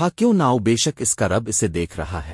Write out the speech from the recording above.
ہاں کیوں نہ بے شک اس کا رب اسے دیکھ رہا ہے؟